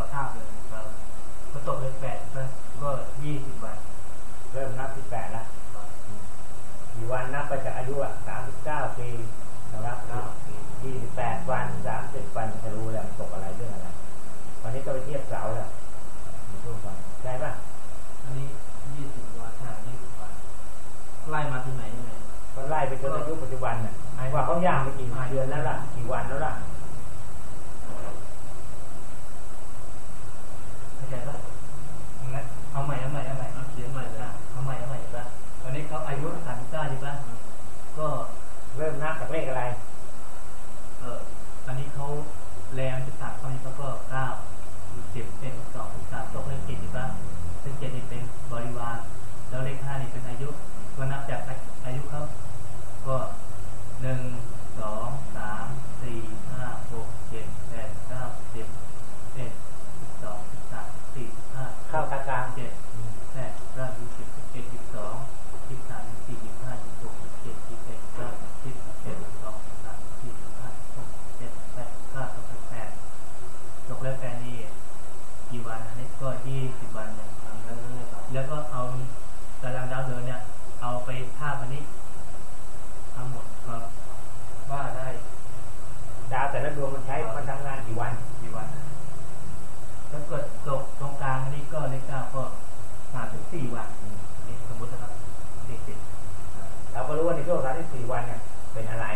ไปตกไปเลยเราท่าบเลยครับพอตกเลยแปดก็ยี่สิบวัน เริ่มนับที่แปดแล้วกี่วันนับไปจากอายุอะสามสิบเก้าปีนะครับยี่สิบแปดวันสามสิบวันจะรู้แล้วมันตกอะไรเรื่องอะไรวันนี้ก็ไปเทียบเสาแล้วในช่วงก่อนใช่ป่ะอันนี้ยี่สิบวันค่ะยี่สิบวันไล่มาถึงไหนยังไงก็ไล่ไปจนอายุปัจจุบันน่ะว่าเขาย่างไปกี่เดือนแล้วล่ะกี่วันแล้วล่ะ เข้าใจปะงั้นเอาใหม่เอาใหม่เอาใหม่เอาเขียนใหม่เลยนะเอาใหม่เอาใหม่ปะตอนนี้เขาอายุสามสิบเก้าใช่ปะก็ เริ่มนับจากเลขอะไร เออตอนนี้เขาแรงสิบสาม ตอนนี้เขาก็เก้าสิบเป็นสองสิบสามตกเลขเจ็ดใช่ปะซึ่งเจ็ดนี่เป็นบริวาร แล้วเลขห้านี่เป็นอายุ ก็นับจากอายุเขาก็หนึ่งสองสามสี่ห้าหกเจ็ดแปดเก้าสิบเอ็ดสิบสองสิบสามสิบสี่สิบห้า เข้าตากลาง เจ็ดแปดเก้ายี่สิบสิบเอ็ดสิบสองสิบสามสิบสี่สิบห้าสิบหกสิบเจ็ดสิบแปดเก้าสิบสิบเอ็ดสิบสองสิบสามสิบสี่สิบห้าสิบหกสิบเจ็ดสิบแปดเก้าสิบแปดตกแล้วแปดนี่กี่วันอันนี้ก็ยี่สิบวันเนี่ยแล้วก็เอาตารางดาวเดือนเนี่ย เอาไปท่าบอันนี้ ทั้งหมดครับว่าได้ ดาวแต่ละดวงมันใช้มันทำงานกี่วันกี่วันถ้าเกิดตกตรงกลางอันนี้ก็เลขเก้าก็สามสิบสี่วันอันนี้สมมตินะครับสี่สิบเราก็รู้ว่าในช่วงสามสิบสี่วันเนี่ยเป็นอะไร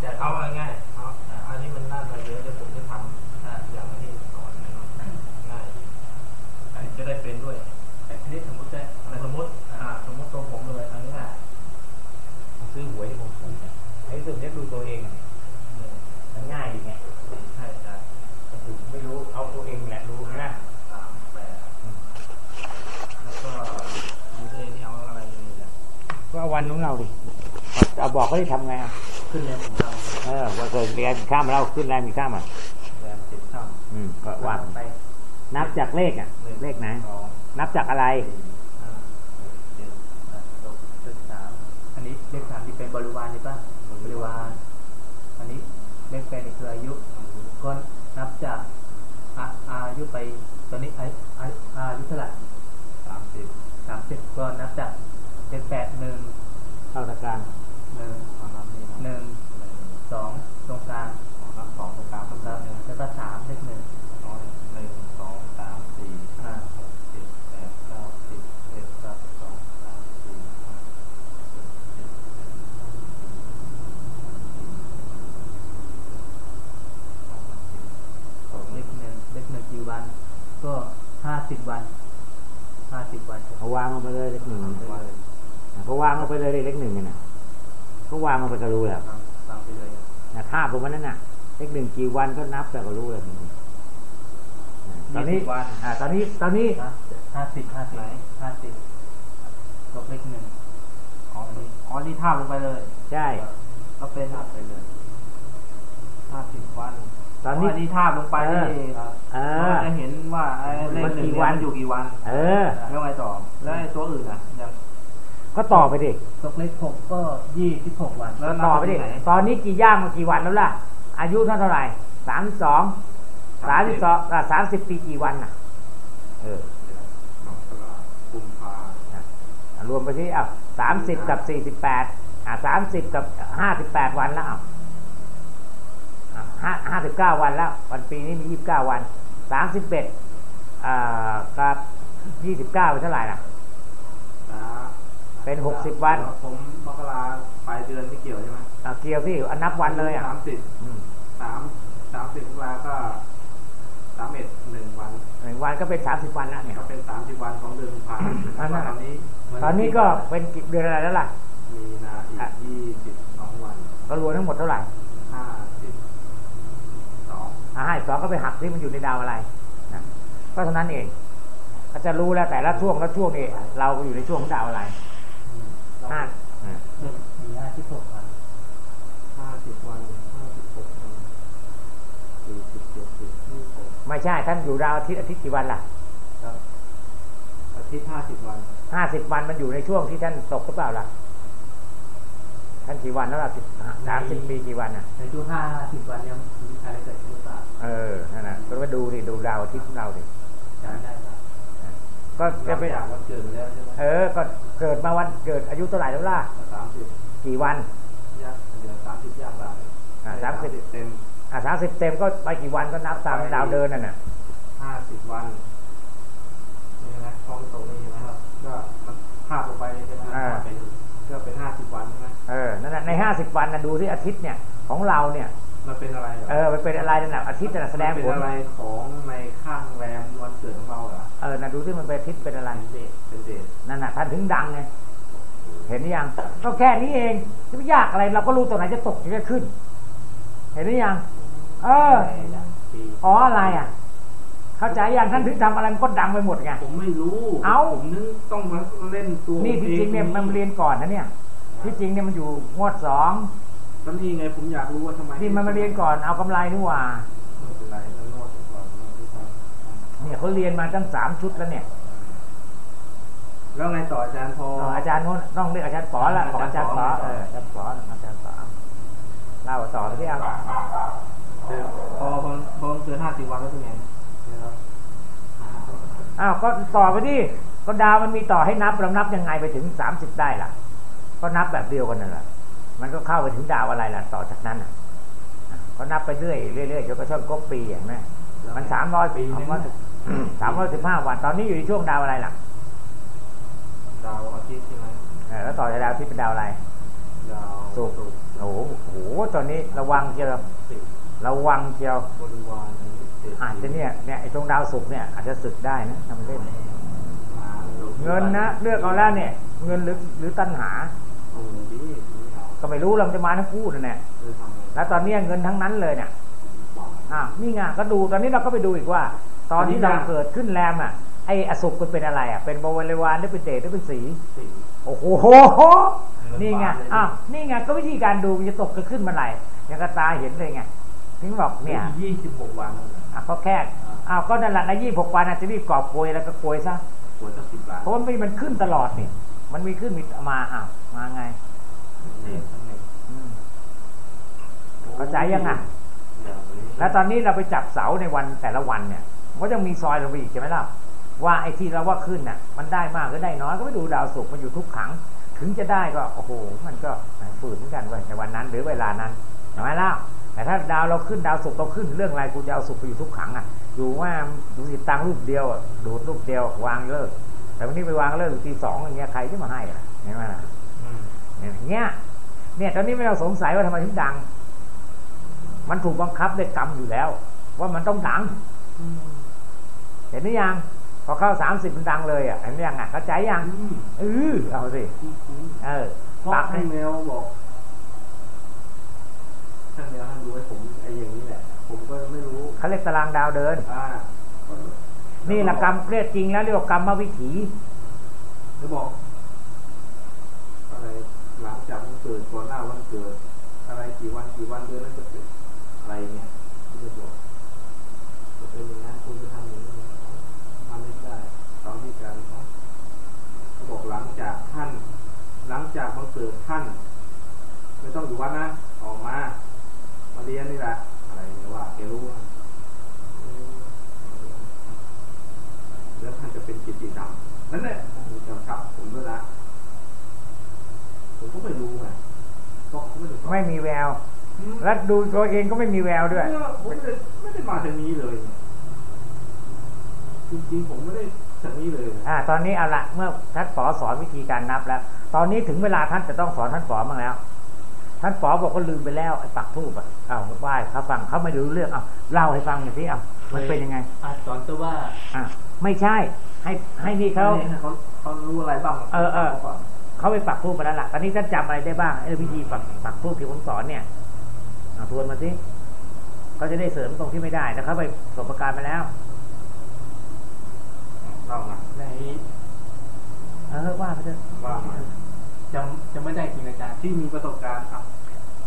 แต่เอาเอาง่ายๆเอาอันนี้มันน่าจะเยอะเดี๋ยวผมจะทำอย่างนี้ก่อนนะครับง่าย อันนี้จะได้เป็นด้วยอันนี้สมมติได้แต่สมมติ อ่า สมมติตัวผมเลยอันนี้ง่าย ซื้อหวยที่ผมถูกเนี่ยไอ้สุดเนี่ยดูตัวเองเนี่ย หนึ่ง มันง่ายดีไง ใช่ใช่ ก็คือไม่รู้เอาตัวเองแหละรู้นะ สามแปดแล้วก็ยูเอนี่เอาอะไรเลยเนี่ย ก็เอาวัน ของเราดิเอาบอกเขาได้ทำไงอะขึ้นแรงของเราเออว่าเกิดเรียนข้ามมาเราขึ้นแรงมีข้ามอะแรมเจ็ดช่องอืมก็ว่าไป นับจากเลขอะ เลขไหนสองนับจากอะไรสี่ห้าหกเจ็ดแปดเก้าเลขสามอันนี้เลขสามที่เป็นบริวารนี่ป่ะบริวารอันนี้เลขแปดนี่คืออายุก็นับจากอาอายุไปตอนนี้อาอาอายุเท่าไหร่ สามสิบ สามสิบก็นับจากเลขแปดหนึ่ง เข้าตะกลาง หนึ่ง เอานับนี่นะ หนึ่ง หนึ่ง สองตรงกลาง เอานับสองตรงกลาง ตรงกลางแล้วก็สามเลขหนึ่ง น้อยหนึ่งสองสามสี่ห้าหกเจ็ดแปดเก้าสิบเอ็ดสิบสองสามสี่ห้าหกเจ็ดแปดเก้าสิบสิบเอ็ดสิบสองสิบสามสิบสี่ห้าหกเจ็ด เลขหนึ่งเลขหนึ่งกี่วัน ก็ห้าสิบวันห้าสิบวัน เขาวางลงไปเลยเลขหนึ่งเขาวางลงไปเลยเลขหนึ่งเนี่ยนะเขาวางลง ไปก็รู้แล้วฟังไปเลยนะท่าผมวันนั้นน่ะเลขหนึ่งกี่วันก็นับแต่ก็รู้เลยทีนี้ตอนนี้ยี่สิบวันอ่า ตอนนี้ ตอนนี้ห้าสิบห้าสิบห้าสิบตกเลขหนึ่งอ๋อนี่อ๋อนี่ท่าบลงไปเลย ใช่ ก็เป็นท่าบไปเลยห้าสิบวันตอนนี้นี้ท่าบลงไปนี่เอเราอจะเห็นว่าไอ้เลขมันหนึ่กี่งวันมันอยู่กี่วัน เออแล้วไงต่อแล้วไอ้ตัวอื่นอะยัง ก็ต่อไปดิตกเลขหกก็ยี่สิบหกวันแล้วนับต่อไปดิที่ไหนตอนนี้กี่ย่างมากี่วันแล้วล่ะ อายุเท่าไหร่สามสองสามสิบสองสามสิบปีกี่วันน่ะ เออมกรากุมภาอะรวมไปที่อะสามสิบกับสี่สิบแปดอะสามสิบกับห้าสิบแปดวันแล้วอะอะห้าห้าสิบเก้าวันแล้ว วันปีนี้มียี่สิบเก้าวันสามสิบเอ็ดอ่ากับยี่สิบเก้าเป็นเท่าไหร่ล่ะนะ เป็นหกสิบวันผมมกราปลายเดือนไม่เกี่ยวใช่ไหมอะเกี่ยวที่อันนับวันเลยอะสามสิบอืมสามสามสิบมกราก็สามเอ็ดหนึ่งวันหนึ่งวันก็เป็นสามสิบวันแล้วเนี่ยก็เป็นสามสิบวันของเดือนกุมภาพันธ์อันนั้นตอนนี้ ตอนนี้ก็เป็นกี่เดือนอะไรแล้วล่ะ มีนาอีกยี่สิบสองวันก็รวมทั้งหมดเท่าไหร่ห้าสิบสองอ่าให้สองก็ไปหักที่มันอยู่ในดาวอะไรนะก็เท่านั้นเองก็จะรู้แล้วแต่ละช่วงละช่วงนี้เราอยู่ในช่วงของดาวอะไร ห้าสี่ห้าสิบหกวันห้าสิบวันห้าสิบหกวันสี่สิบเจ็ดสิบยี่สิบไม่ใช่ ท่านอยู่ราวอาทิตย์อาทิตย์กี่วันล่ะครับอาทิตย์ห้าสิบวันห้าสิบวันมันอยู่ในช่วงที่ท่านตกหรือเปล่าล่ะท่านกี่วันแล้วล่ะสามสิบปีกี่วันอะในช่วงห้าสิบวันยังมีอะไรเกิดขึ้นหรือเปล่าเออนั่นแหละก็ดูดิดูราวอาทิตย์ของเราดิจำได้ ก็จะไปหลังจากวันเกิดไปแล้วใช่ไหมเออ ก็เกิดมาวันเกิดอายุเท่าไหร่แล้วล่ะสามสิบกี่วันย่างเดือนสามสิบย่างละอ่าสามสิบเต็มอะสามสิบเต็มก็ไปกี่วันก็นับตามดาวเดินนั่นน่ะห้าสิบวันนี่นะกล้องตรงนี้นะครับก็มันภาพลงไปเลยใช่ไหมอ่าเป็นก็เป็นห้าสิบวันใช่ไหมเออนั่นน่ะในห้าสิบวันนะดูที่อาทิตย์เนี่ยของเราเนี่ย มันเป็นอะไรเหรอเออมันเป็นอะไรนั่นน่ะอาทิตย์น่ะแสดงมันผเป็นลอะไรของในข้างแรมวันเกิดของเราเหรอเออน่ะดูที่มันเป็นอาทิตย์เป็นอะไรเป็นเดทเป็นเดทนั่นน่ะท่านถึงดังไงเห็นหรือยังก็แค่นี้เองจะไม่ยากอะไร เราก็รู้ตัวไหนจะตกจะขึ้น เห็นหรือยัง เออในหลังปีอ๋ออะไรอะเข้าใจยังท่านถึงทำอะไรมันก็ดังไปหมดไงผมไม่รู้ เอ้าผมนึกต้องมาเล่นตัวนี่ที่จริงเนี่ยมันเรียนก่อนนะเนี่ย ที่จริงเนี่ยมันอยู่งวดสอง ก็นี่ไงผมอยากรู้ว่าทำไมนี่มันมาเรียนก่อนเอากำไรนี่หว่าไม่เป็นไรแล้วนวดก่อนนวดก่อนเนี่ยเขาเรียนมาตั้งสามชุดแล้วเนี่ย แล้วไงต่ออาจารย์พอเอออาจารย์โน้นต้องเรียกอาจารย์ป๋อละบอกอาจารย์ป๋อเอออาจารย์ป๋ออาจารย์ป๋อเล่าต่อไปที่เอาเออพอพอพอเกินห้าสิบวันแล้วเป็นไงนะครับอ้าวก็ต่อไปที่ก็ดาวมันมีต่อให้นับเรานับยังไงไปถึงสามสิบได้ล่ะ ก็นับแบบเดียวกันนั่นแหละ มันก็เข้าไปถึงดาวอะไรล่ะ ต่อจากนั้นอะอะก็นับไปเรื่อยเรื่อยๆจนกระทั่งครบปีเห็นไหมมันสามร้อยปีสามร้อยสามร้อยสิบห้าวัน ตอนนี้อยู่ในช่วงดาวอะไรล่ะ ดาวอาทิตย์ใช่ไหมเออแล้วต่อจากดาวที่เป็นดาวอะไร ดาวศุกร์ศุกร์โอ้โหโอ้โห ตอนนี้ระวังเชียวสิบระวังเชียวบริวารนี้เศรษฐีอาจจะเนี่ยเนี่ยไอ้ตรงดาวศุกร์เนี่ยอาจจะศึกได้นะทำเล่นมาลเงินนะเลือกเอาแล้วเนี่ย เงินหรือหรือตัณหาโอ้ดีดีเอา ก็ไม่รู้เราจะมาทั้งคู่นั่นแหละเลยทำไงแล้วตอนเนี้ยเงินทั้งนั้นเลยเนี่ยอ้าวนี่ไงก็ดูตอนนี้เราก็ไปดูอีกว่า ตอนที่เราเกิดขึ้นแรมอะไอ้อสุกมันเป็นอะไรอะเป็นบวรวารหรือเป็นเดชหรือเป็นสีสี่โอ้โหนี่ไงอ้าวนี่ไงก็วิธีการดูมันจะตกจะขึ้นเมื่อไหร่ยังกระตาเห็นเลยไงถึงบอกเนี่ยยี่สิบหกวันแล้วนะอะก็แค่อ้าวก็นั่นแหละในยี่หกวันอาจจะรีบกอบโกยแล้วก็โกยซะปวดตั้งสิบล้านเพราะมันมีมันขึ้นตลอดนี่มันมีขึ้นมีมาอ้าวมาไง เดททั้งในอืมเข้าใจยังอะอย่างนี้แล้วตอนนี้เราไปจับเสาในวันแต่ละวันเนี่ยมันก็ยังมีซอยลงไปอีกใช่ไหมล่ะว่าไอ้ที่เราว่าขึ้นน่ะ มันได้มากหรือได้น้อยก็ไม่ดูดาวศุกร์มันอยู่ทุกขัง ถึงจะได้ก็โอ้โห มันก็ฝืนเหมือนกันเว้ยในวันนั้น หรือเวลานั้นใช่ไหมล่ะแต่ถ้าดาวเราขึ้นดาวศุกร์เราขึ้นเรื่องอะไรกูจะเอาศุกร์ไปอยู่ทุกขังอะอยู่ว่าดูสิตังค์รูปเดียวอะดูดรูปเดียววางเลิกแต่วันนี้ไปวางเลิกอยู่ทีสองอย่างเงี้ยใครจะมาให้อะเห็นไหมล่ะอืมอย่างเงี้ย เนี่ย ตอนนี้ไม่ต้องสงสัยว่าทำไมถึงดัง มันถูกบังคับด้วยกรรมอยู่แล้ว ว่ามันต้องดังเห็นหรือยังพอเข้าสามสิบมันดังเลยอะเห็นหรือยังอะเข้าใจยังอืมเออเอาสิอืมเออเพราะปักให้ให้แมวบอกท่านแมวท่านดูให้ผมไอ้อย่างนี้แหละ ผมก็ไม่รู้เขาเรียกตารางดาวเดินอ่านี่แหละกรรมเรียกจริงแล้วเรียกว่ากรรมวิถีแล้วบอกอะไรหลัง จากวันเกิดก่อนหน้าวันเกิด อะไรกี่วันกี่วันเดือนนั้นจะเป็นอะไรเงี้ยที่จะบอกจะเป็นอย่างนั้นคุณจะทำอย่างนี้ทำไม่ได้ตามที่การเขาบอกหลังจากท่าน หลังจากวันเกิดท่าน ไม่ต้องอยู่วัดนะออกมา มาเรียนนี่แหละอะไรเนี่ยว่าแกรู้ว่าแล้วท่านจะเป็นกิตติดำนั่นแหละผมจำครับผมด้วยนะ ผมก็ไม่รู้ไงเพราะเขา ไม่ได้สอนไม่มีแววอืมและดูตัวเองก็ไม่มีแววด้วยผมไม่ได้ไม่ได้มาทางนี้เลย จริงๆผมไม่ได้ทางนี้เลยอ่า ตอนนี้เอาละเมื่อท่านป๋อสอนวิธีการนับแล้ว ตอนนี้ถึงเวลาท่านจะต้องสอนท่านป๋อบ้างแล้ว ท่านป๋อบอกว่าลืมไปแล้วไอ้ปักทูบอะอ้าวไหว้เขาฟังเขาไม่รู้เรื่องอ้าวเล่าให้ฟังหน่อยสิอ้าวมันเป็นยังไงอาสอนตัวว่า อะไม่ใช่ ให้ให้นี่เขาเขาเขารู้อะไรบ้าง เออเออขาก่อน เขาไปปักทูบมาแล้วล่ะตอนนี้ท่านจำอะไรได้บ้างไอ้วิธีปักปักทูบที่ผมสอนเนี่ยเอาทวนมาสิเขาจะได้เสริมตรงที่ไม่ได้แต่เขาไปประสบการณ์มาแล้วเล่ามาในเออว่าไปเถอะว่ามาจำจะไม่ได้จริงอาจารย์ที่มีประสบการณ์อะ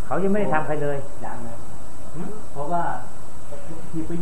เขายังไม่ได้ทำใครเลยยังนะเพราะว่าที่ไปอยู่